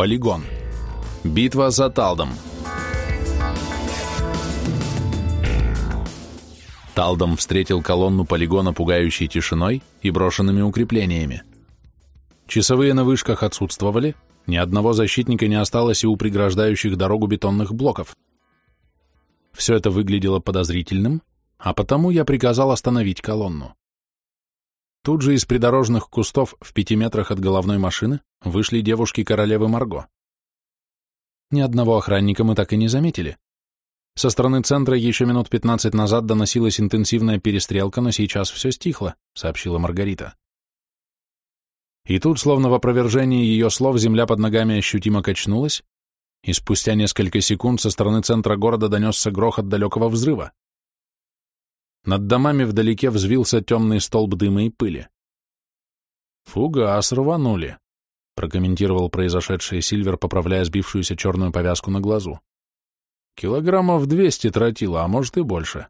Полигон. Битва за Талдом. Талдом встретил колонну полигона пугающей тишиной и брошенными укреплениями. Часовые на вышках отсутствовали, ни одного защитника не осталось и у преграждающих дорогу бетонных блоков. Все это выглядело подозрительным, а потому я приказал остановить колонну. Тут же из придорожных кустов в пяти метрах от головной машины вышли девушки королевы Марго. Ни одного охранника мы так и не заметили. Со стороны центра еще минут пятнадцать назад доносилась интенсивная перестрелка, но сейчас все стихло, сообщила Маргарита. И тут, словно в опровержении ее слов, земля под ногами ощутимо качнулась, и спустя несколько секунд со стороны центра города донесся грохот далекого взрыва. Над домами вдалеке взвился темный столб дыма и пыли. «Фугас рванули», — прокомментировал произошедшее Сильвер, поправляя сбившуюся черную повязку на глазу. «Килограммов двести тротила, а может и больше.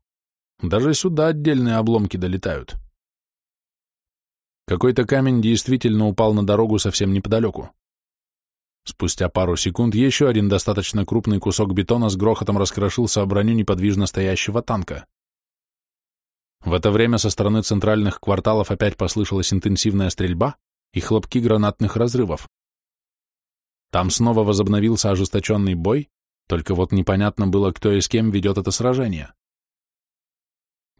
Даже сюда отдельные обломки долетают». Какой-то камень действительно упал на дорогу совсем неподалеку. Спустя пару секунд еще один достаточно крупный кусок бетона с грохотом раскрошился о броню неподвижно стоящего танка. В это время со стороны центральных кварталов опять послышалась интенсивная стрельба и хлопки гранатных разрывов. Там снова возобновился ожесточенный бой, только вот непонятно было, кто и с кем ведет это сражение.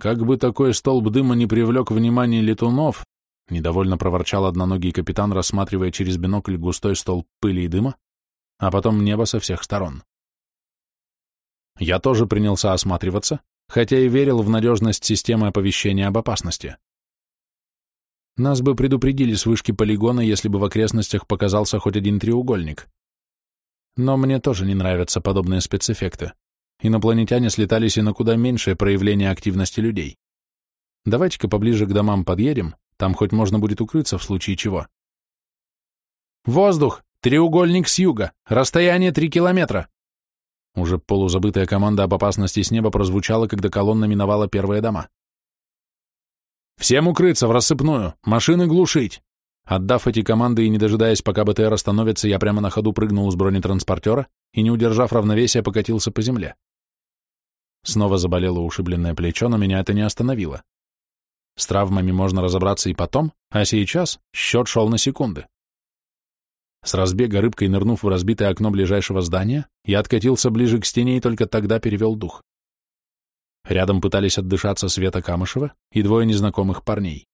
Как бы такой столб дыма не привлек внимание летунов, недовольно проворчал одноногий капитан, рассматривая через бинокль густой столб пыли и дыма, а потом небо со всех сторон. Я тоже принялся осматриваться, хотя и верил в надежность системы оповещения об опасности. Нас бы предупредили с вышки полигона, если бы в окрестностях показался хоть один треугольник. Но мне тоже не нравятся подобные спецэффекты. Инопланетяне слетались и на куда меньшее проявление активности людей. Давайте-ка поближе к домам подъедем, там хоть можно будет укрыться в случае чего. «Воздух! Треугольник с юга! Расстояние три километра!» Уже полузабытая команда об опасности с неба прозвучала, когда колонна миновала первые дома. «Всем укрыться в рассыпную! Машины глушить!» Отдав эти команды и не дожидаясь, пока БТР остановится, я прямо на ходу прыгнул с бронетранспортера и, не удержав равновесия, покатился по земле. Снова заболело ушибленное плечо, но меня это не остановило. С травмами можно разобраться и потом, а сейчас счет шел на секунды. С разбега рыбкой нырнув в разбитое окно ближайшего здания, я откатился ближе к стене и только тогда перевел дух. Рядом пытались отдышаться Света Камышева и двое незнакомых парней.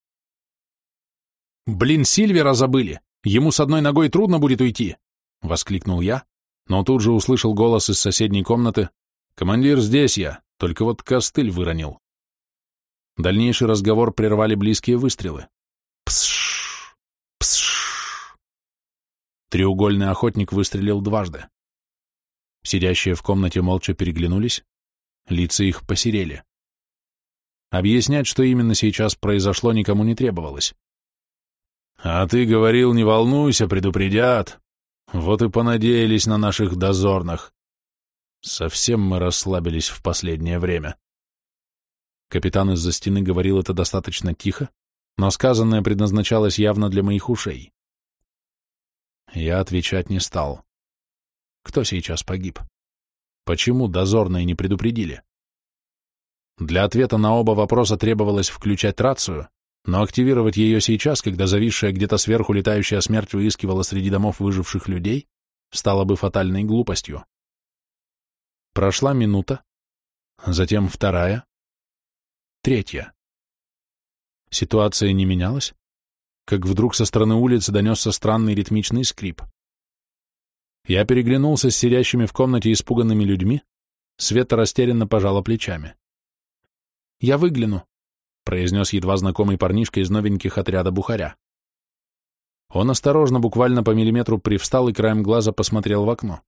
«Блин, Сильвера забыли! Ему с одной ногой трудно будет уйти!» — воскликнул я, но тут же услышал голос из соседней комнаты. «Командир, здесь я, только вот костыль выронил». Дальнейший разговор прервали близкие выстрелы. Треугольный охотник выстрелил дважды. Сидящие в комнате молча переглянулись, лица их посерели. Объяснять, что именно сейчас произошло, никому не требовалось. «А ты говорил, не волнуйся, предупредят. Вот и понадеялись на наших дозорных. Совсем мы расслабились в последнее время». Капитан из-за стены говорил это достаточно тихо, но сказанное предназначалось явно для моих ушей. Я отвечать не стал. Кто сейчас погиб? Почему дозорные не предупредили? Для ответа на оба вопроса требовалось включать рацию, но активировать ее сейчас, когда зависшая где-то сверху летающая смерть выискивала среди домов выживших людей, стало бы фатальной глупостью. Прошла минута, затем вторая, Третья. Ситуация не менялась, как вдруг со стороны улицы донесся странный ритмичный скрип. Я переглянулся с сидящими в комнате испуганными людьми, Света растерянно пожала плечами. «Я выгляну», — произнес едва знакомый парнишка из новеньких отряда Бухаря. Он осторожно, буквально по миллиметру привстал и краем глаза посмотрел в окно,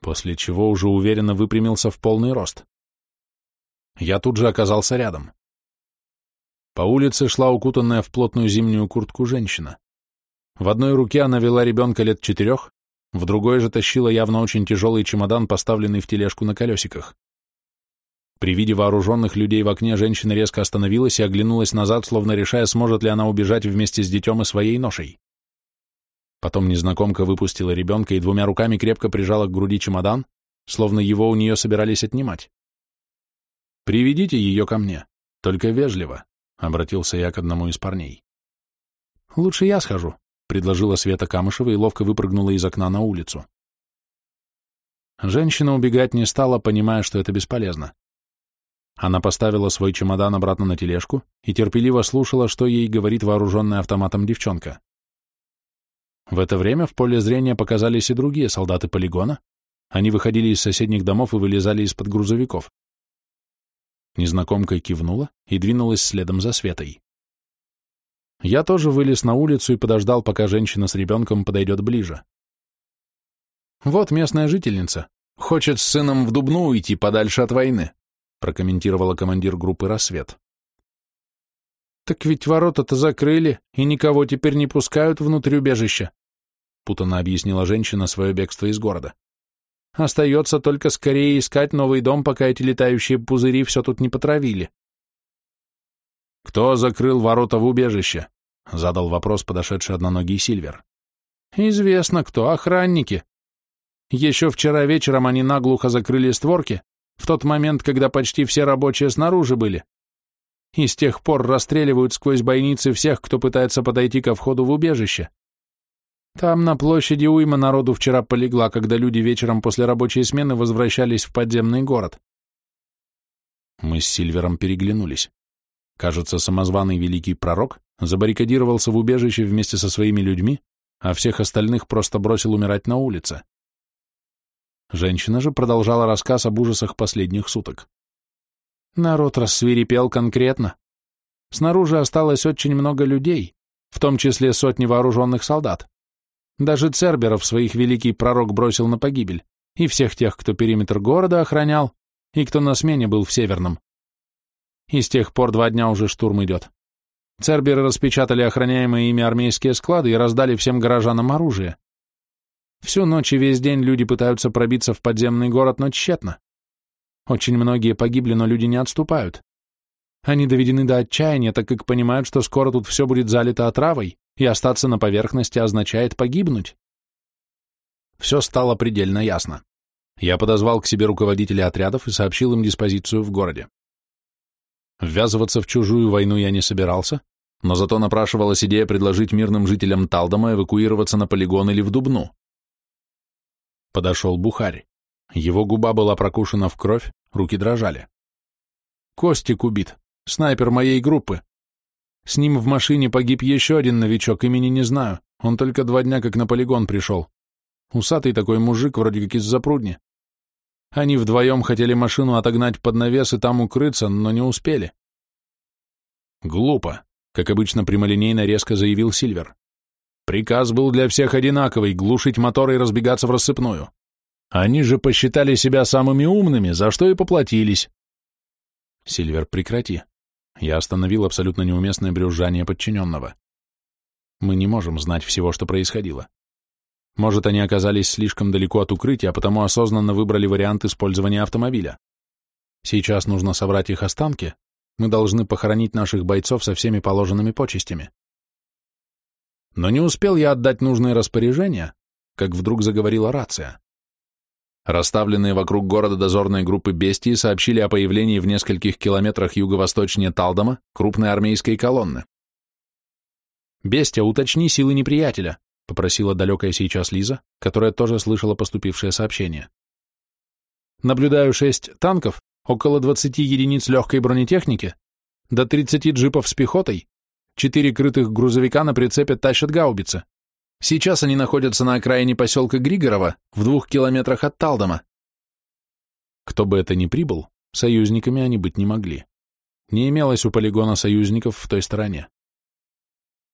после чего уже уверенно выпрямился в полный рост. Я тут же оказался рядом. По улице шла укутанная в плотную зимнюю куртку женщина. В одной руке она вела ребенка лет четырех, в другой же тащила явно очень тяжелый чемодан, поставленный в тележку на колесиках. При виде вооруженных людей в окне женщина резко остановилась и оглянулась назад, словно решая, сможет ли она убежать вместе с детем и своей ношей. Потом незнакомка выпустила ребенка и двумя руками крепко прижала к груди чемодан, словно его у нее собирались отнимать. «Приведите ее ко мне, только вежливо», — обратился я к одному из парней. «Лучше я схожу», — предложила Света Камышева и ловко выпрыгнула из окна на улицу. Женщина убегать не стала, понимая, что это бесполезно. Она поставила свой чемодан обратно на тележку и терпеливо слушала, что ей говорит вооруженная автоматом девчонка. В это время в поле зрения показались и другие солдаты полигона. Они выходили из соседних домов и вылезали из-под грузовиков. Незнакомка кивнула и двинулась следом за Светой. Я тоже вылез на улицу и подождал, пока женщина с ребенком подойдет ближе. «Вот местная жительница. Хочет с сыном в Дубну уйти подальше от войны», прокомментировала командир группы «Рассвет». «Так ведь ворота-то закрыли, и никого теперь не пускают внутрь убежища», путанно объяснила женщина свое бегство из города. «Остается только скорее искать новый дом, пока эти летающие пузыри все тут не потравили». «Кто закрыл ворота в убежище?» — задал вопрос подошедший одноногий Сильвер. «Известно кто, охранники. Еще вчера вечером они наглухо закрыли створки, в тот момент, когда почти все рабочие снаружи были. И с тех пор расстреливают сквозь бойницы всех, кто пытается подойти ко входу в убежище. Там на площади уйма народу вчера полегла, когда люди вечером после рабочей смены возвращались в подземный город. Мы с Сильвером переглянулись. Кажется, самозваный великий пророк забаррикадировался в убежище вместе со своими людьми, а всех остальных просто бросил умирать на улице. Женщина же продолжала рассказ об ужасах последних суток. Народ рассвирепел конкретно. Снаружи осталось очень много людей, в том числе сотни вооруженных солдат. Даже Церберов своих великий пророк бросил на погибель, и всех тех, кто периметр города охранял, и кто на смене был в Северном. И с тех пор два дня уже штурм идет. Церберы распечатали охраняемые ими армейские склады и раздали всем горожанам оружие. Всю ночь и весь день люди пытаются пробиться в подземный город, но тщетно. Очень многие погибли, но люди не отступают. Они доведены до отчаяния, так как понимают, что скоро тут все будет залито отравой, и остаться на поверхности означает погибнуть. Все стало предельно ясно. Я подозвал к себе руководителей отрядов и сообщил им диспозицию в городе. Ввязываться в чужую войну я не собирался, но зато напрашивалась идея предложить мирным жителям Талдома эвакуироваться на полигон или в Дубну. Подошел Бухарь. Его губа была прокушена в кровь, руки дрожали. Костик убит, снайпер моей группы. С ним в машине погиб еще один новичок, имени не знаю, он только два дня как на полигон пришел. Усатый такой мужик, вроде как из запрудни. Они вдвоем хотели машину отогнать под навес и там укрыться, но не успели. Глупо, как обычно прямолинейно резко заявил Сильвер. Приказ был для всех одинаковый — глушить моторы и разбегаться в рассыпную. Они же посчитали себя самыми умными, за что и поплатились. Сильвер, прекрати. Я остановил абсолютно неуместное брюзжание подчиненного. Мы не можем знать всего, что происходило. Может, они оказались слишком далеко от укрытия, а потому осознанно выбрали вариант использования автомобиля. Сейчас нужно собрать их останки, мы должны похоронить наших бойцов со всеми положенными почестями. Но не успел я отдать нужные распоряжения, как вдруг заговорила рация. Расставленные вокруг города дозорные группы бестии сообщили о появлении в нескольких километрах юго-восточнее Талдома крупной армейской колонны. «Бестия, уточни силы неприятеля», — попросила далекая сейчас Лиза, которая тоже слышала поступившее сообщение. «Наблюдаю шесть танков, около двадцати единиц легкой бронетехники, до тридцати джипов с пехотой, Четыре крытых грузовика на прицепе тащат гаубицы. Сейчас они находятся на окраине поселка Григорова, в двух километрах от Талдома. Кто бы это ни прибыл, союзниками они быть не могли. Не имелось у полигона союзников в той стороне.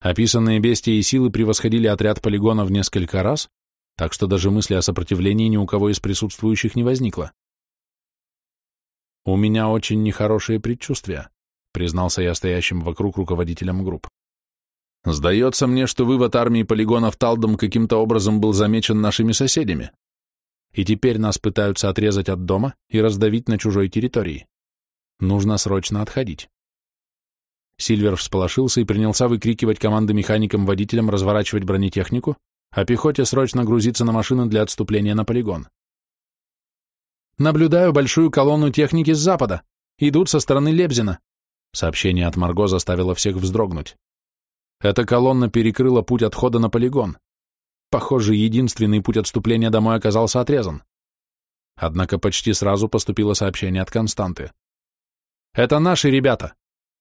Описанные бестии и силы превосходили отряд полигона в несколько раз, так что даже мысли о сопротивлении ни у кого из присутствующих не возникло. У меня очень нехорошие предчувствия признался я стоящим вокруг руководителям групп. Сдается мне, что вывод армии полигонов Талдом каким-то образом был замечен нашими соседями. И теперь нас пытаются отрезать от дома и раздавить на чужой территории. Нужно срочно отходить. Сильвер всполошился и принялся выкрикивать команды механикам-водителям разворачивать бронетехнику, а пехоте срочно грузиться на машины для отступления на полигон. «Наблюдаю большую колонну техники с запада. Идут со стороны Лебзина». Сообщение от Марго заставило всех вздрогнуть. Эта колонна перекрыла путь отхода на полигон. Похоже, единственный путь отступления домой оказался отрезан. Однако почти сразу поступило сообщение от Константы. «Это наши ребята.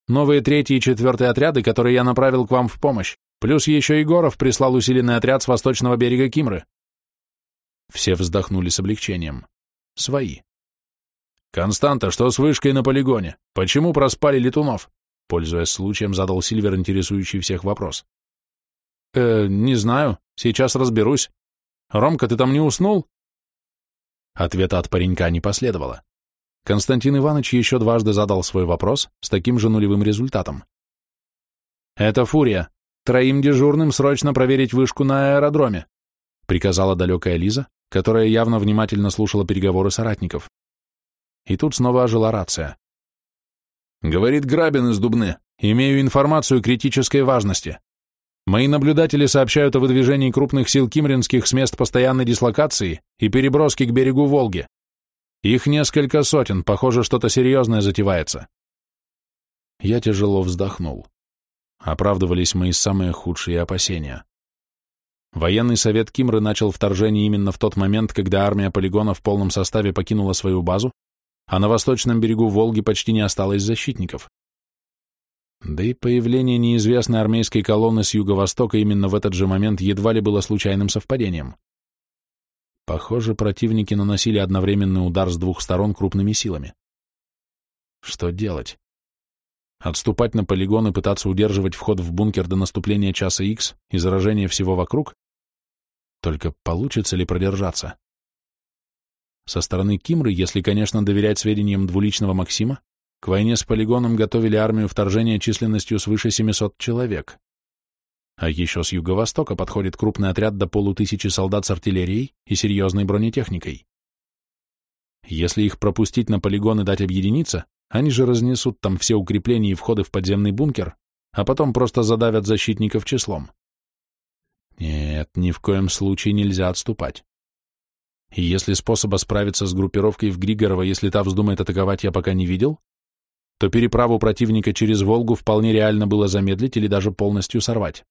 Новые третий и четвертый отряды, которые я направил к вам в помощь. Плюс еще Егоров прислал усиленный отряд с восточного берега Кимры». Все вздохнули с облегчением. Свои. «Константа, что с вышкой на полигоне? Почему проспали летунов?» Пользуясь случаем, задал Сильвер интересующий всех вопрос. «Э, не знаю. Сейчас разберусь. Ромка, ты там не уснул?» Ответа от паренька не последовало. Константин Иванович еще дважды задал свой вопрос с таким же нулевым результатом. «Это фурия. Троим дежурным срочно проверить вышку на аэродроме», приказала далекая Лиза, которая явно внимательно слушала переговоры соратников. И тут снова ожила рация. «Говорит Грабин из Дубны. Имею информацию критической важности. Мои наблюдатели сообщают о выдвижении крупных сил кимринских с мест постоянной дислокации и переброски к берегу Волги. Их несколько сотен, похоже, что-то серьезное затевается. Я тяжело вздохнул. Оправдывались мои самые худшие опасения. Военный совет Кимры начал вторжение именно в тот момент, когда армия полигона в полном составе покинула свою базу, а на восточном берегу Волги почти не осталось защитников. Да и появление неизвестной армейской колонны с юго-востока именно в этот же момент едва ли было случайным совпадением. Похоже, противники наносили одновременный удар с двух сторон крупными силами. Что делать? Отступать на полигон и пытаться удерживать вход в бункер до наступления часа Х и заражения всего вокруг? Только получится ли продержаться? Со стороны Кимры, если, конечно, доверять сведениям двуличного Максима, к войне с полигоном готовили армию вторжения численностью свыше 700 человек. А еще с юго-востока подходит крупный отряд до полутысячи солдат с артиллерией и серьезной бронетехникой. Если их пропустить на полигон и дать объединиться, они же разнесут там все укрепления и входы в подземный бункер, а потом просто задавят защитников числом. Нет, ни в коем случае нельзя отступать. И если способа справиться с группировкой в Григорово, если та вздумает атаковать, я пока не видел, то переправу противника через Волгу вполне реально было замедлить или даже полностью сорвать.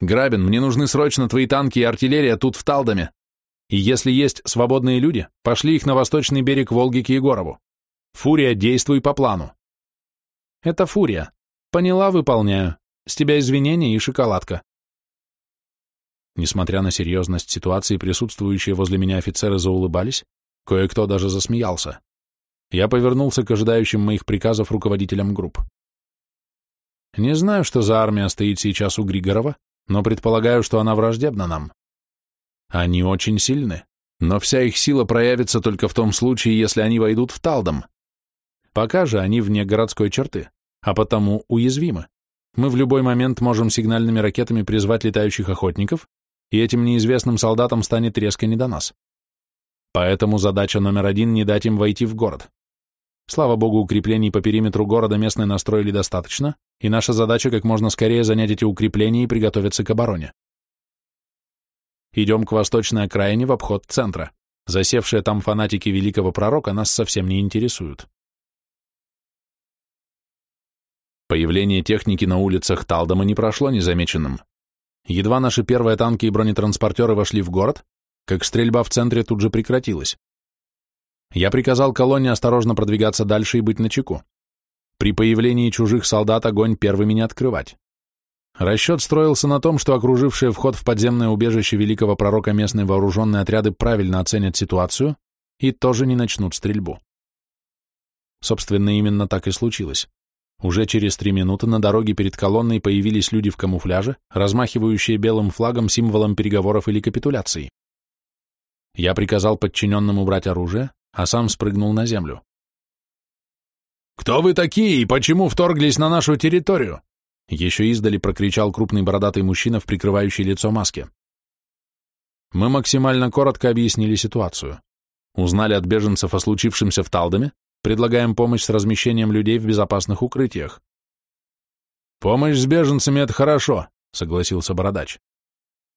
«Грабин, мне нужны срочно твои танки и артиллерия тут в Талдоме. И если есть свободные люди, пошли их на восточный берег Волги к Егорову. Фурия, действуй по плану». «Это Фурия. Поняла, выполняю. С тебя извинения и шоколадка». Несмотря на серьезность ситуации, присутствующие возле меня офицеры заулыбались, кое-кто даже засмеялся я повернулся к ожидающим моих приказов руководителям групп. Не знаю, что за армия стоит сейчас у Григорова, но предполагаю, что она враждебна нам. Они очень сильны, но вся их сила проявится только в том случае, если они войдут в Талдом. Пока же они вне городской черты, а потому уязвимы. Мы в любой момент можем сигнальными ракетами призвать летающих охотников, и этим неизвестным солдатам станет резко не до нас. Поэтому задача номер один — не дать им войти в город. Слава богу, укреплений по периметру города местные настроили достаточно, и наша задача как можно скорее занять эти укрепления и приготовиться к обороне. Идем к восточной окраине в обход центра. Засевшие там фанатики великого пророка нас совсем не интересуют. Появление техники на улицах Талдома не прошло незамеченным. Едва наши первые танки и бронетранспортеры вошли в город, как стрельба в центре тут же прекратилась. Я приказал колонне осторожно продвигаться дальше и быть начеку. При появлении чужих солдат огонь первыми не открывать. Расчет строился на том, что окружившие вход в подземное убежище великого пророка местные вооруженные отряды правильно оценят ситуацию и тоже не начнут стрельбу. Собственно, именно так и случилось. Уже через три минуты на дороге перед колонной появились люди в камуфляже, размахивающие белым флагом символом переговоров или капитуляции. Я приказал подчиненным убрать оружие, а сам спрыгнул на землю. «Кто вы такие и почему вторглись на нашу территорию?» Еще издали прокричал крупный бородатый мужчина в прикрывающей лицо маске. Мы максимально коротко объяснили ситуацию. Узнали от беженцев о случившемся в Талдоме, предлагаем помощь с размещением людей в безопасных укрытиях. «Помощь с беженцами — это хорошо», — согласился Бородач.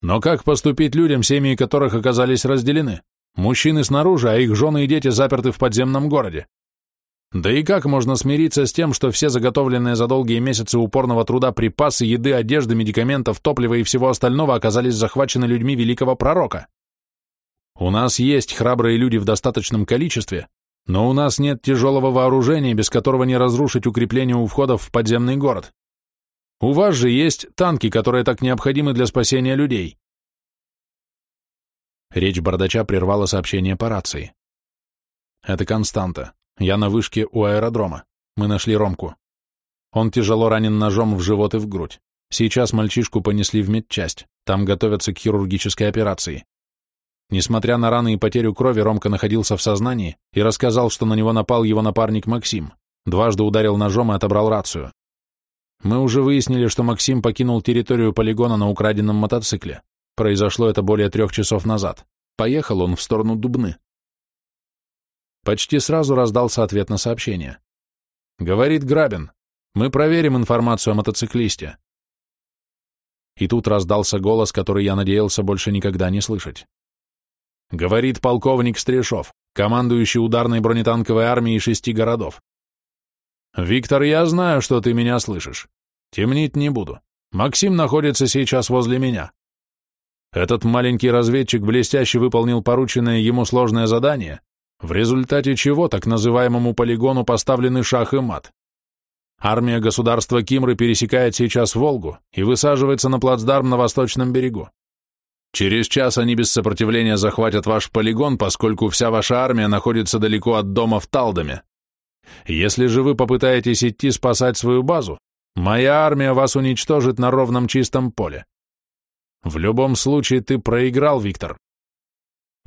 Но как поступить людям, семьи которых оказались разделены? Мужчины снаружи, а их жены и дети заперты в подземном городе. Да и как можно смириться с тем, что все заготовленные за долгие месяцы упорного труда припасы, еды, одежды, медикаментов, топлива и всего остального оказались захвачены людьми великого пророка? У нас есть храбрые люди в достаточном количестве, но у нас нет тяжелого вооружения, без которого не разрушить укрепление у входов в подземный город. У вас же есть танки, которые так необходимы для спасения людей. Речь бардача прервала сообщение по рации. Это Константа. Я на вышке у аэродрома. Мы нашли Ромку. Он тяжело ранен ножом в живот и в грудь. Сейчас мальчишку понесли в медчасть. Там готовятся к хирургической операции. Несмотря на раны и потерю крови, Ромка находился в сознании и рассказал, что на него напал его напарник Максим. Дважды ударил ножом и отобрал рацию. Мы уже выяснили, что Максим покинул территорию полигона на украденном мотоцикле. Произошло это более трех часов назад. Поехал он в сторону Дубны. Почти сразу раздался ответ на сообщение. «Говорит Грабин, мы проверим информацию о мотоциклисте». И тут раздался голос, который я надеялся больше никогда не слышать. Говорит полковник Стрешов, командующий ударной бронетанковой армией шести городов. «Виктор, я знаю, что ты меня слышишь. Темнить не буду. Максим находится сейчас возле меня. Этот маленький разведчик блестяще выполнил порученное ему сложное задание, в результате чего так называемому полигону поставлены шах и мат. Армия государства Кимры пересекает сейчас Волгу и высаживается на плацдарм на восточном берегу. Через час они без сопротивления захватят ваш полигон, поскольку вся ваша армия находится далеко от дома в Талдоме. Если же вы попытаетесь идти спасать свою базу, моя армия вас уничтожит на ровном чистом поле. В любом случае ты проиграл, Виктор.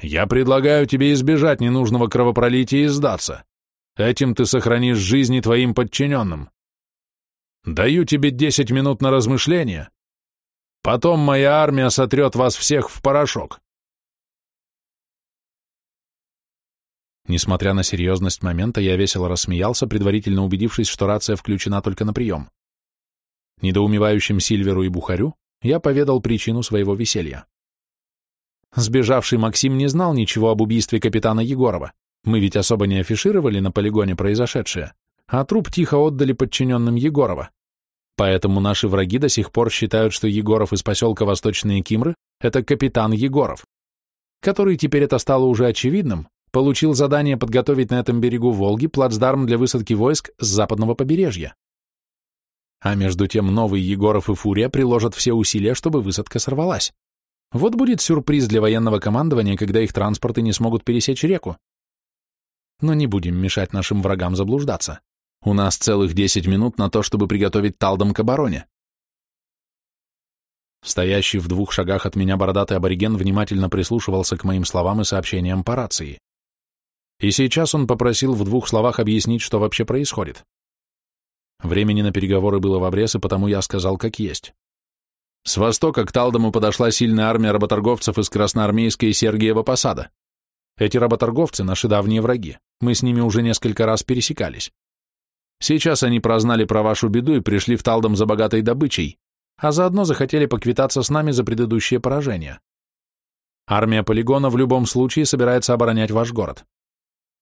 Я предлагаю тебе избежать ненужного кровопролития и сдаться. Этим ты сохранишь жизни твоим подчиненным. Даю тебе десять минут на размышление. Потом моя армия сотрет вас всех в порошок. Несмотря на серьезность момента, я весело рассмеялся, предварительно убедившись, что рация включена только на прием. Недоумевающим Сильверу и Бухарю я поведал причину своего веселья. Сбежавший Максим не знал ничего об убийстве капитана Егорова. Мы ведь особо не афишировали на полигоне произошедшее, а труп тихо отдали подчиненным Егорова. Поэтому наши враги до сих пор считают, что Егоров из поселка Восточные Кимры — это капитан Егоров, который теперь это стало уже очевидным, получил задание подготовить на этом берегу Волги плацдарм для высадки войск с западного побережья. А между тем новый Егоров и Фурия приложат все усилия, чтобы высадка сорвалась. Вот будет сюрприз для военного командования, когда их транспорты не смогут пересечь реку. Но не будем мешать нашим врагам заблуждаться. У нас целых 10 минут на то, чтобы приготовить талдом к обороне. Стоящий в двух шагах от меня бородатый абориген внимательно прислушивался к моим словам и сообщениям по рации. И сейчас он попросил в двух словах объяснить, что вообще происходит. Времени на переговоры было в обрез, и потому я сказал как есть. С востока к Талдому подошла сильная армия работорговцев из Красноармейской и Сергиева посада. Эти работорговцы — наши давние враги, мы с ними уже несколько раз пересекались. Сейчас они прознали про вашу беду и пришли в Талдом за богатой добычей, а заодно захотели поквитаться с нами за предыдущее поражение. Армия полигона в любом случае собирается оборонять ваш город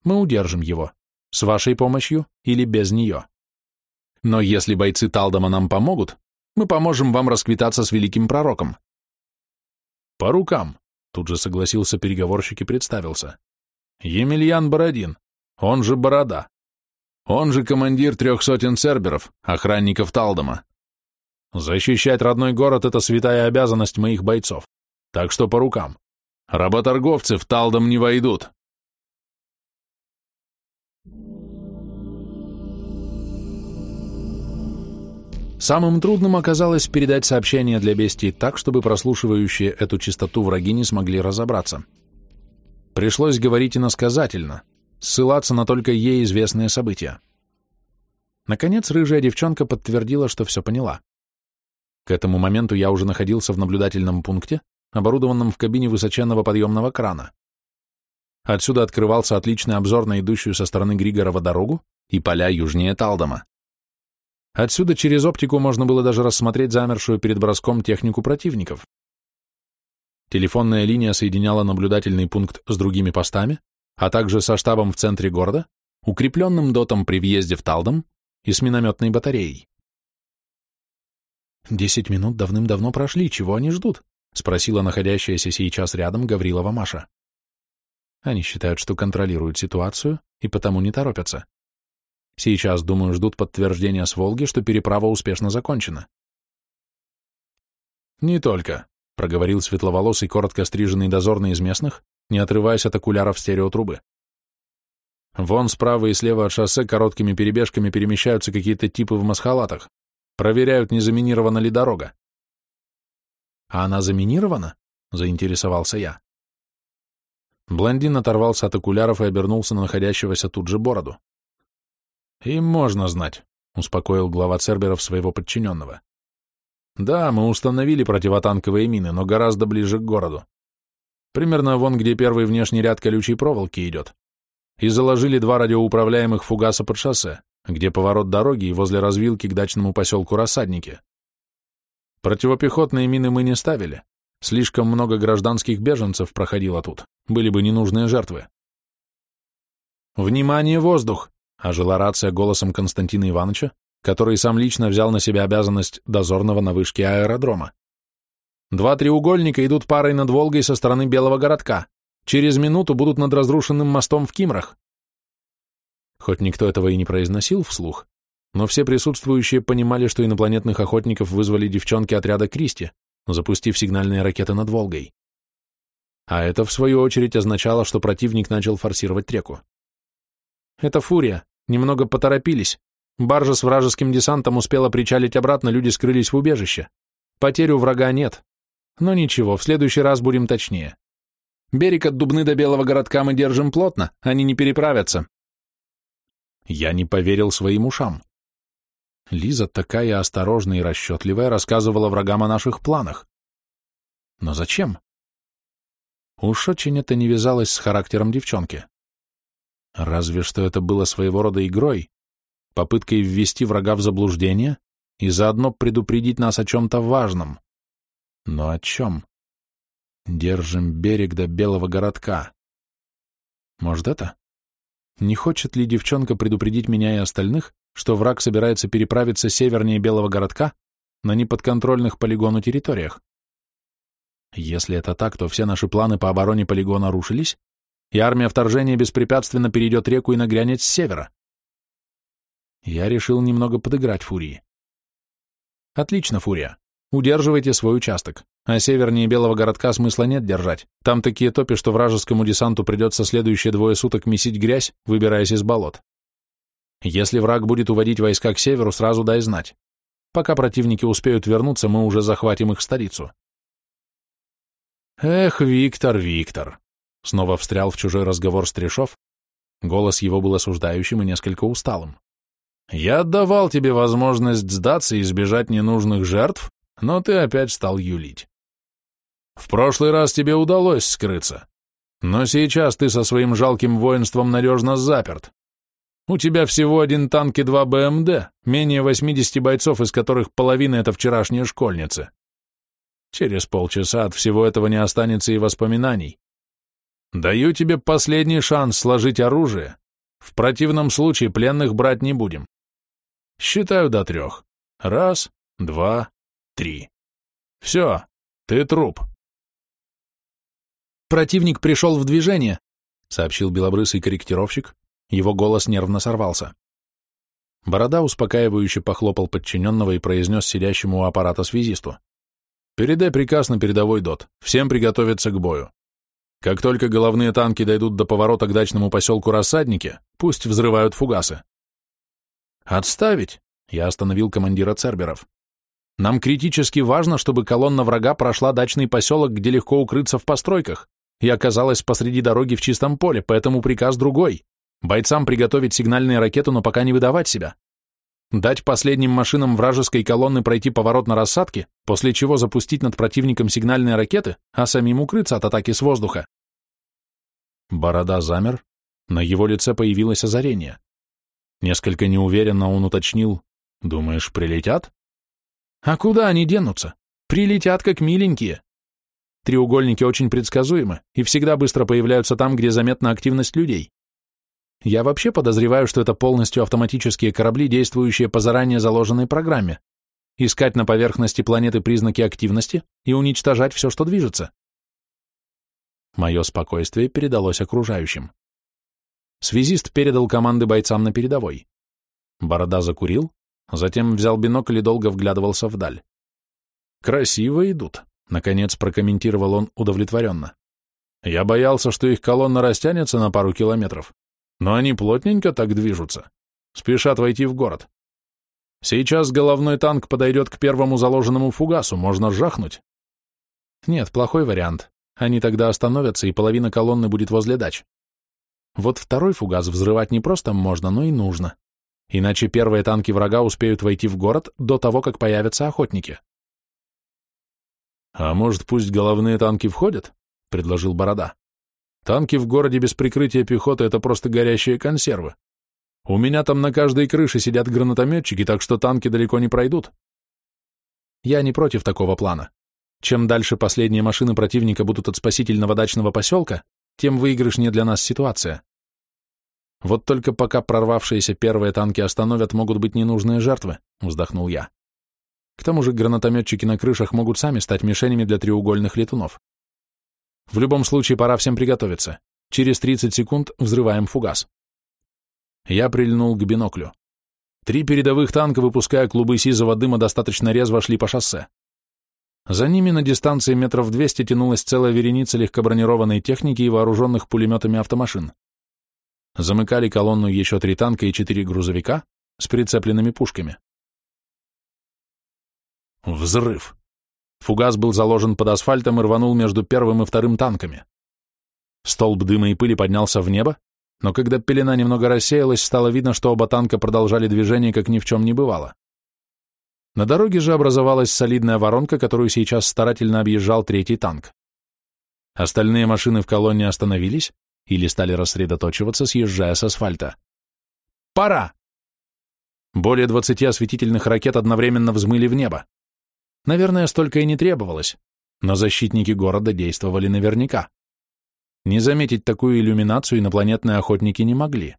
мы удержим его, с вашей помощью или без нее. Но если бойцы Талдома нам помогут, мы поможем вам расквитаться с великим пророком. По рукам, тут же согласился переговорщик и представился. Емельян Бородин, он же Борода. Он же командир трех сотен церберов, охранников Талдома. Защищать родной город — это святая обязанность моих бойцов. Так что по рукам. Работорговцы в Талдом не войдут. Самым трудным оказалось передать сообщение для бестий так, чтобы прослушивающие эту частоту враги не смогли разобраться. Пришлось говорить иносказательно, ссылаться на только ей известные события. Наконец, рыжая девчонка подтвердила, что все поняла. К этому моменту я уже находился в наблюдательном пункте, оборудованном в кабине высоченного подъемного крана. Отсюда открывался отличный обзор на идущую со стороны Григорова дорогу и поля южнее Талдома. Отсюда через оптику можно было даже рассмотреть замершую перед броском технику противников. Телефонная линия соединяла наблюдательный пункт с другими постами, а также со штабом в центре города, укрепленным дотом при въезде в Талдом и с минометной батареей. «Десять минут давным-давно прошли, чего они ждут?» — спросила находящаяся сейчас рядом Гаврилова Маша. Они считают, что контролируют ситуацию и потому не торопятся. Сейчас, думаю, ждут подтверждения с Волги, что переправа успешно закончена. «Не только», — проговорил светловолосый, коротко стриженный дозорный из местных, не отрываясь от окуляров стереотрубы. «Вон справа и слева от шоссе короткими перебежками перемещаются какие-то типы в масхалатах. Проверяют, не заминирована ли дорога». «А она заминирована?» — заинтересовался я. Блондин оторвался от окуляров и обернулся на находящегося тут же бороду. «Им можно знать», — успокоил глава Церберов своего подчиненного. «Да, мы установили противотанковые мины, но гораздо ближе к городу. Примерно вон, где первый внешний ряд колючей проволоки идет. И заложили два радиоуправляемых фугаса под шоссе, где поворот дороги и возле развилки к дачному поселку Рассадники. Противопехотные мины мы не ставили. Слишком много гражданских беженцев проходило тут. Были бы ненужные жертвы. «Внимание, воздух!» — ожила рация голосом Константина Ивановича, который сам лично взял на себя обязанность дозорного на вышке аэродрома. «Два треугольника идут парой над Волгой со стороны Белого городка. Через минуту будут над разрушенным мостом в Кимрах». Хоть никто этого и не произносил вслух, но все присутствующие понимали, что инопланетных охотников вызвали девчонки отряда Кристи, запустив сигнальные ракеты над Волгой. А это, в свою очередь, означало, что противник начал форсировать реку. «Это фурия. Немного поторопились. Баржа с вражеским десантом успела причалить обратно, люди скрылись в убежище. Потерь у врага нет. Но ничего, в следующий раз будем точнее. Берег от Дубны до Белого городка мы держим плотно, они не переправятся». Я не поверил своим ушам. Лиза, такая осторожная и расчетливая, рассказывала врагам о наших планах. Но зачем? Уж очень это не вязалось с характером девчонки. Разве что это было своего рода игрой, попыткой ввести врага в заблуждение и заодно предупредить нас о чем-то важном. Но о чем? Держим берег до белого городка. Может, это? Не хочет ли девчонка предупредить меня и остальных, что враг собирается переправиться севернее белого городка на неподконтрольных полигону территориях? Если это так, то все наши планы по обороне полигона рушились, и армия вторжения беспрепятственно перейдет реку и нагрянет с севера. Я решил немного подыграть Фурии. Отлично, Фурия. Удерживайте свой участок, а севернее Белого городка смысла нет держать. Там такие топи, что вражескому десанту придется следующие двое суток месить грязь, выбираясь из болот. Если враг будет уводить войска к северу, сразу дай знать. Пока противники успеют вернуться, мы уже захватим их столицу. «Эх, Виктор, Виктор!» Снова встрял в чужой разговор Стришов. Голос его был осуждающим и несколько усталым. «Я отдавал тебе возможность сдаться и избежать ненужных жертв, но ты опять стал юлить. В прошлый раз тебе удалось скрыться, но сейчас ты со своим жалким воинством надежно заперт. У тебя всего один танк и два БМД, менее 80 бойцов, из которых половина — это вчерашние школьницы. Через полчаса от всего этого не останется и воспоминаний. Даю тебе последний шанс сложить оружие. В противном случае пленных брать не будем. Считаю до трех. Раз, два, три. Все, ты труп. Противник пришел в движение, сообщил белобрысый корректировщик. Его голос нервно сорвался. Борода успокаивающе похлопал подчиненного и произнес сидящему у аппарата связисту. Передай приказ на передовой дот. Всем приготовиться к бою. Как только головные танки дойдут до поворота к дачному поселку Рассадники, пусть взрывают фугасы. Отставить! Я остановил командира Церберов. Нам критически важно, чтобы колонна врага прошла дачный поселок, где легко укрыться в постройках, и оказалась посреди дороги в чистом поле, поэтому приказ другой. Бойцам приготовить сигнальные ракеты, но пока не выдавать себя. Дать последним машинам вражеской колонны пройти поворот на рассадке, после чего запустить над противником сигнальные ракеты, а самим укрыться от атаки с воздуха. Борода замер, на его лице появилось озарение. Несколько неуверенно он уточнил, «Думаешь, прилетят?» «А куда они денутся? Прилетят, как миленькие. Треугольники очень предсказуемы и всегда быстро появляются там, где заметна активность людей. Я вообще подозреваю, что это полностью автоматические корабли, действующие по заранее заложенной программе. Искать на поверхности планеты признаки активности и уничтожать все, что движется. Мое спокойствие передалось окружающим. Связист передал команды бойцам на передовой. Борода закурил, затем взял бинокль и долго вглядывался вдаль. «Красиво идут», — наконец прокомментировал он удовлетворенно. «Я боялся, что их колонна растянется на пару километров, но они плотненько так движутся, спешат войти в город. Сейчас головной танк подойдет к первому заложенному фугасу, можно жахнуть». «Нет, плохой вариант. Они тогда остановятся, и половина колонны будет возле дач. Вот второй фугас взрывать не просто можно, но и нужно. Иначе первые танки врага успеют войти в город до того, как появятся охотники. «А может, пусть головные танки входят?» — предложил Борода. «Танки в городе без прикрытия пехоты — это просто горящие консервы. У меня там на каждой крыше сидят гранатометчики, так что танки далеко не пройдут». Я не против такого плана. Чем дальше последние машины противника будут от спасительного дачного поселка, тем выигрышнее для нас ситуация. Вот только пока прорвавшиеся первые танки остановят, могут быть ненужные жертвы, вздохнул я. К тому же гранатометчики на крышах могут сами стать мишенями для треугольных летунов. В любом случае, пора всем приготовиться. Через 30 секунд взрываем фугас. Я прильнул к биноклю. Три передовых танка, выпуская клубы сизого дыма, достаточно резво шли по шоссе. За ними на дистанции метров 200 тянулась целая вереница легкобронированной техники и вооруженных пулеметами автомашин. Замыкали колонну еще три танка и четыре грузовика с прицепленными пушками. Взрыв. Фугас был заложен под асфальтом и рванул между первым и вторым танками. Столб дыма и пыли поднялся в небо, но когда пелена немного рассеялась, стало видно, что оба танка продолжали движение, как ни в чем не бывало. На дороге же образовалась солидная воронка, которую сейчас старательно объезжал третий танк. Остальные машины в колонне остановились или стали рассредоточиваться, съезжая с асфальта. «Пора!» Более двадцати осветительных ракет одновременно взмыли в небо. Наверное, столько и не требовалось, но защитники города действовали наверняка. Не заметить такую иллюминацию инопланетные охотники не могли.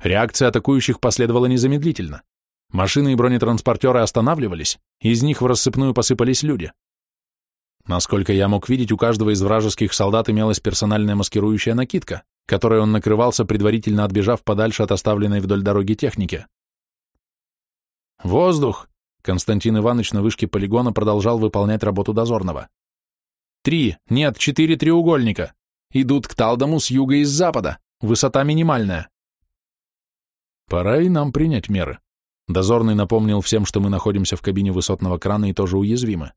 Реакция атакующих последовала незамедлительно. Машины и бронетранспортеры останавливались, из них в рассыпную посыпались люди. Насколько я мог видеть, у каждого из вражеских солдат имелась персональная маскирующая накидка, которой он накрывался, предварительно отбежав подальше от оставленной вдоль дороги техники. «Воздух!» Константин Иванович на вышке полигона продолжал выполнять работу дозорного. «Три, нет, четыре треугольника. Идут к Талдому с юга и с запада. Высота минимальная». «Пора и нам принять меры», Дозорный напомнил всем, что мы находимся в кабине высотного крана и тоже уязвимы.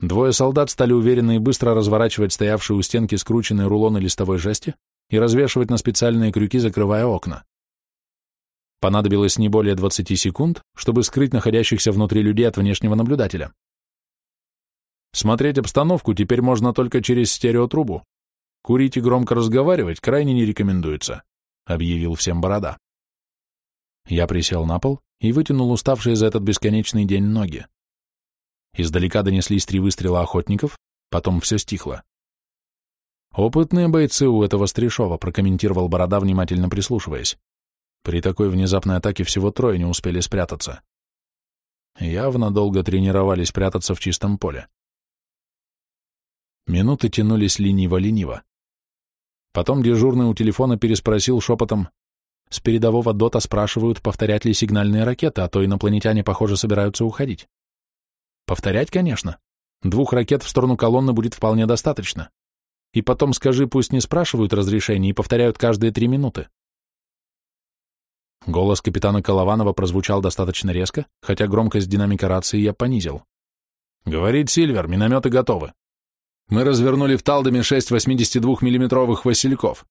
Двое солдат стали уверенно и быстро разворачивать стоявшие у стенки скрученные рулоны листовой жести и развешивать на специальные крюки, закрывая окна. Понадобилось не более 20 секунд, чтобы скрыть находящихся внутри людей от внешнего наблюдателя. Смотреть обстановку теперь можно только через стереотрубу. Курить и громко разговаривать крайне не рекомендуется, объявил всем Борода. Я присел на пол и вытянул уставшие за этот бесконечный день ноги. Издалека донеслись три выстрела охотников, потом все стихло. «Опытные бойцы у этого Стришова», — прокомментировал Борода, внимательно прислушиваясь. При такой внезапной атаке всего трое не успели спрятаться. Явно долго тренировались прятаться в чистом поле. Минуты тянулись лениво-лениво. Потом дежурный у телефона переспросил шепотом, с передового дота спрашивают, повторять ли сигнальные ракеты, а то инопланетяне, похоже, собираются уходить. Повторять, конечно. Двух ракет в сторону колонны будет вполне достаточно. И потом скажи, пусть не спрашивают разрешения и повторяют каждые три минуты. Голос капитана Колованова прозвучал достаточно резко, хотя громкость динамика рации я понизил. «Говорит Сильвер, минометы готовы. Мы развернули в Талдоме шесть 82 миллиметровых «Васильков».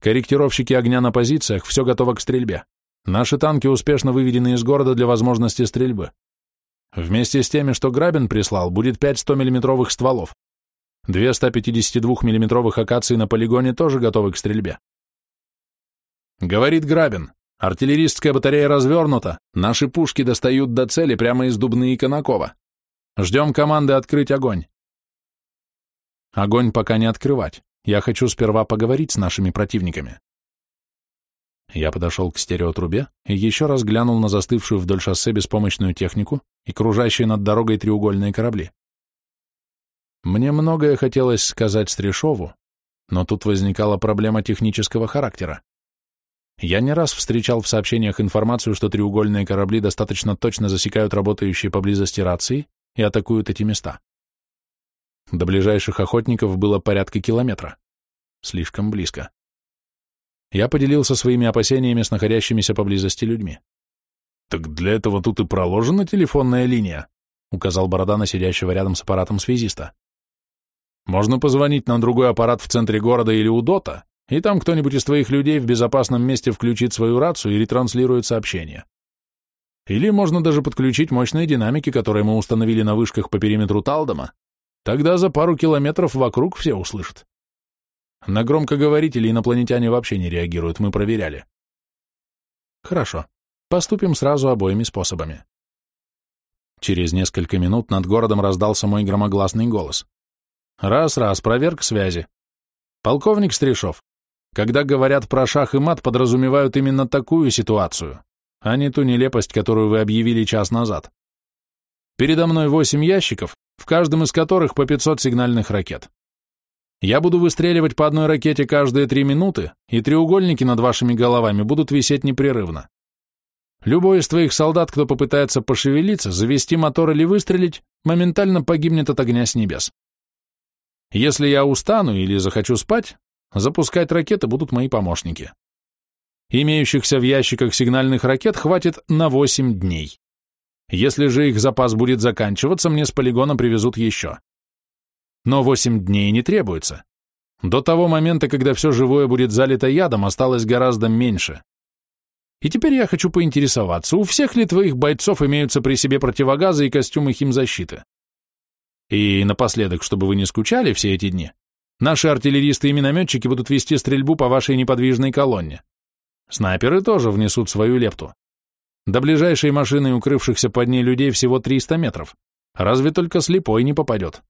Корректировщики огня на позициях, все готово к стрельбе. Наши танки успешно выведены из города для возможности стрельбы. Вместе с теми, что Грабин прислал, будет 5 100-миллиметровых стволов. Две 152-миллиметровых акации на полигоне тоже готовы к стрельбе. Говорит Грабин, артиллеристская батарея развернута, наши пушки достают до цели прямо из Дубны и Конакова. Ждем команды открыть огонь. Огонь пока не открывать. Я хочу сперва поговорить с нашими противниками. Я подошел к стереотрубе и еще раз глянул на застывшую вдоль шоссе беспомощную технику и кружащие над дорогой треугольные корабли. Мне многое хотелось сказать Стришову, но тут возникала проблема технического характера. Я не раз встречал в сообщениях информацию, что треугольные корабли достаточно точно засекают работающие поблизости рации и атакуют эти места. До ближайших охотников было порядка километра. Слишком близко. Я поделился своими опасениями с находящимися поблизости людьми. «Так для этого тут и проложена телефонная линия», указал Борода на сидящего рядом с аппаратом связиста. «Можно позвонить на другой аппарат в центре города или у ДОТа, и там кто-нибудь из твоих людей в безопасном месте включит свою рацию и ретранслирует сообщение. Или можно даже подключить мощные динамики, которые мы установили на вышках по периметру Талдома. Тогда за пару километров вокруг все услышат. На громкоговорители инопланетяне вообще не реагируют, мы проверяли. Хорошо. Поступим сразу обоими способами. Через несколько минут над городом раздался мой громогласный голос. Раз-раз, проверка связи. Полковник Стришов, когда говорят про шах и мат, подразумевают именно такую ситуацию, а не ту нелепость, которую вы объявили час назад. Передо мной восемь ящиков, в каждом из которых по 500 сигнальных ракет. Я буду выстреливать по одной ракете каждые три минуты, и треугольники над вашими головами будут висеть непрерывно. Любой из твоих солдат, кто попытается пошевелиться, завести мотор или выстрелить, моментально погибнет от огня с небес. Если я устану или захочу спать, Запускать ракеты будут мои помощники. Имеющихся в ящиках сигнальных ракет хватит на 8 дней. Если же их запас будет заканчиваться, мне с полигона привезут еще. Но 8 дней не требуется. До того момента, когда все живое будет залито ядом, осталось гораздо меньше. И теперь я хочу поинтересоваться, у всех ли твоих бойцов имеются при себе противогазы и костюмы химзащиты? И напоследок, чтобы вы не скучали все эти дни, Наши артиллеристы и минометчики будут вести стрельбу по вашей неподвижной колонне. Снайперы тоже внесут свою лепту. До ближайшей машины укрывшихся под ней людей всего 300 метров. Разве только слепой не попадет.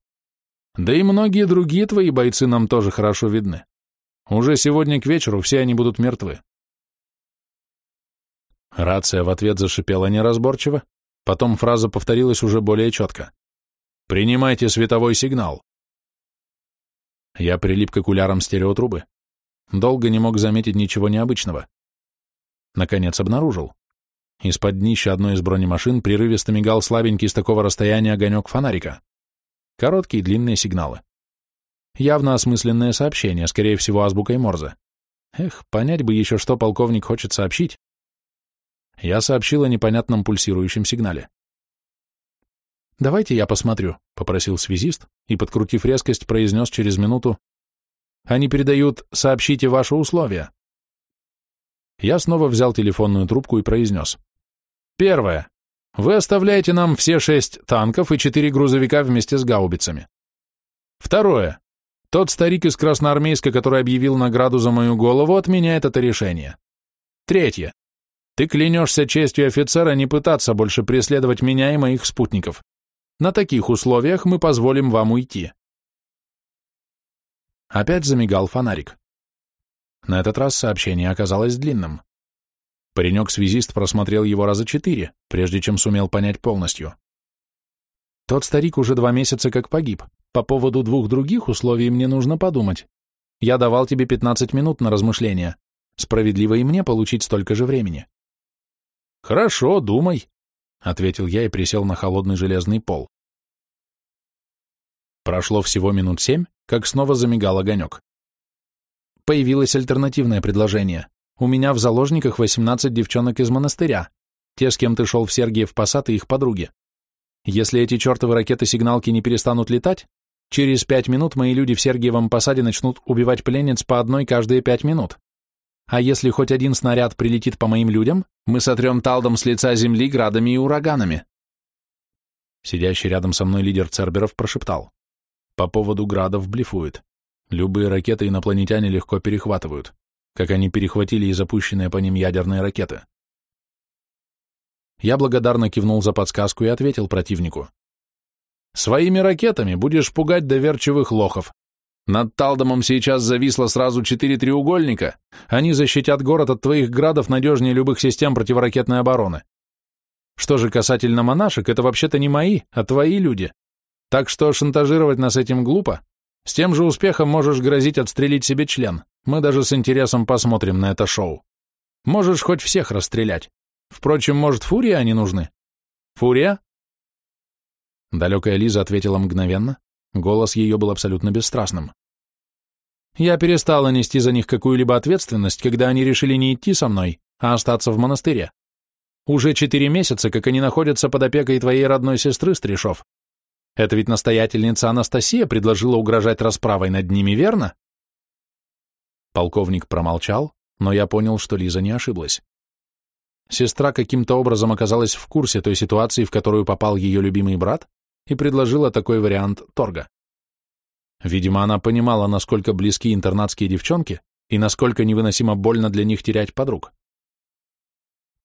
Да и многие другие твои бойцы нам тоже хорошо видны. Уже сегодня к вечеру все они будут мертвы. Рация в ответ зашипела неразборчиво, потом фраза повторилась уже более четко. «Принимайте световой сигнал». Я прилип к окулярам стереотрубы. Долго не мог заметить ничего необычного. Наконец обнаружил. Из-под днища одной из бронемашин прерывисто мигал слабенький с такого расстояния огонек фонарика. Короткие и длинные сигналы. Явно осмысленное сообщение, скорее всего, азбукой Морзе. Эх, понять бы еще, что полковник хочет сообщить. Я сообщил о непонятном пульсирующем сигнале. «Давайте я посмотрю», — попросил связист и, подкрутив резкость, произнес через минуту. «Они передают «сообщите ваши условия». Я снова взял телефонную трубку и произнес. «Первое. Вы оставляете нам все шесть танков и четыре грузовика вместе с гаубицами. Второе. Тот старик из Красноармейска, который объявил награду за мою голову, отменяет это решение. Третье. Ты клянешься честью офицера не пытаться больше преследовать меня и моих спутников. На таких условиях мы позволим вам уйти. Опять замигал фонарик. На этот раз сообщение оказалось длинным. Паренек-связист просмотрел его раза четыре, прежде чем сумел понять полностью. Тот старик уже два месяца как погиб. По поводу двух других условий мне нужно подумать. Я давал тебе 15 минут на размышления. Справедливо и мне получить столько же времени. Хорошо, думай, ответил я и присел на холодный железный пол. Прошло всего минут семь, как снова замигал огонек. Появилось альтернативное предложение. У меня в заложниках 18 девчонок из монастыря, те, с кем ты шел в Сергиев Посад и их подруги. Если эти чертовы ракеты-сигналки не перестанут летать, через пять минут мои люди в Сергиевом Посаде начнут убивать пленниц по одной каждые пять минут. А если хоть один снаряд прилетит по моим людям, мы сотрем талдом с лица земли градами и ураганами. Сидящий рядом со мной лидер Церберов прошептал. По поводу градов блефует. Любые ракеты инопланетяне легко перехватывают, как они перехватили и запущенные по ним ядерные ракеты. Я благодарно кивнул за подсказку и ответил противнику. «Своими ракетами будешь пугать доверчивых лохов, Над Талдомом сейчас зависло сразу четыре треугольника. Они защитят город от твоих градов надежнее любых систем противоракетной обороны. Что же касательно монашек, это вообще-то не мои, а твои люди. Так что шантажировать нас этим глупо. С тем же успехом можешь грозить отстрелить себе член. Мы даже с интересом посмотрим на это шоу. Можешь хоть всех расстрелять. Впрочем, может, Фурия они нужны? Фурия? Далекая Лиза ответила мгновенно. Голос ее был абсолютно бесстрастным. Я перестала нести за них какую-либо ответственность, когда они решили не идти со мной, а остаться в монастыре. Уже четыре месяца, как они находятся под опекой твоей родной сестры, Стришов. Это ведь настоятельница Анастасия предложила угрожать расправой над ними, верно? Полковник промолчал, но я понял, что Лиза не ошиблась. Сестра каким-то образом оказалась в курсе той ситуации, в которую попал ее любимый брат, и предложила такой вариант торга. Видимо, она понимала, насколько близки интернатские девчонки и насколько невыносимо больно для них терять подруг.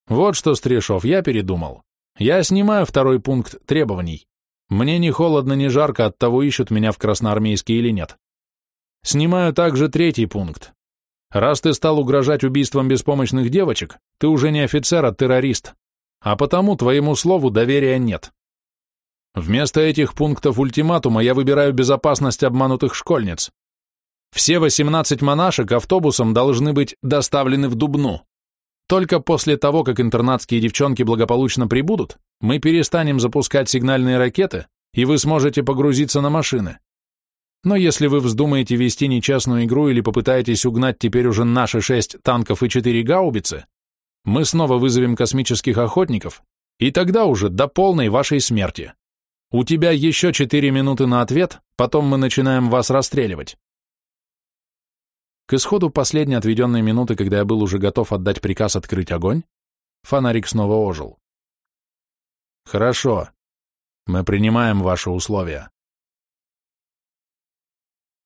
Вот что, Стрешов, я передумал. Я снимаю второй пункт требований. Мне не холодно, не жарко, от того ищут меня в красноармейске или нет. Снимаю также третий пункт. Раз ты стал угрожать убийством беспомощных девочек, ты уже не офицер, а террорист. А потому твоему слову доверия нет. Вместо этих пунктов ультиматума я выбираю безопасность обманутых школьниц. Все 18 монашек автобусом должны быть доставлены в Дубну. Только после того, как интернатские девчонки благополучно прибудут, мы перестанем запускать сигнальные ракеты, и вы сможете погрузиться на машины. Но если вы вздумаете вести нечестную игру или попытаетесь угнать теперь уже наши шесть танков и четыре гаубицы, мы снова вызовем космических охотников, и тогда уже до полной вашей смерти. У тебя еще четыре минуты на ответ, потом мы начинаем вас расстреливать. К исходу последней отведенной минуты, когда я был уже готов отдать приказ открыть огонь, фонарик снова ожил. Хорошо. Мы принимаем ваши условия.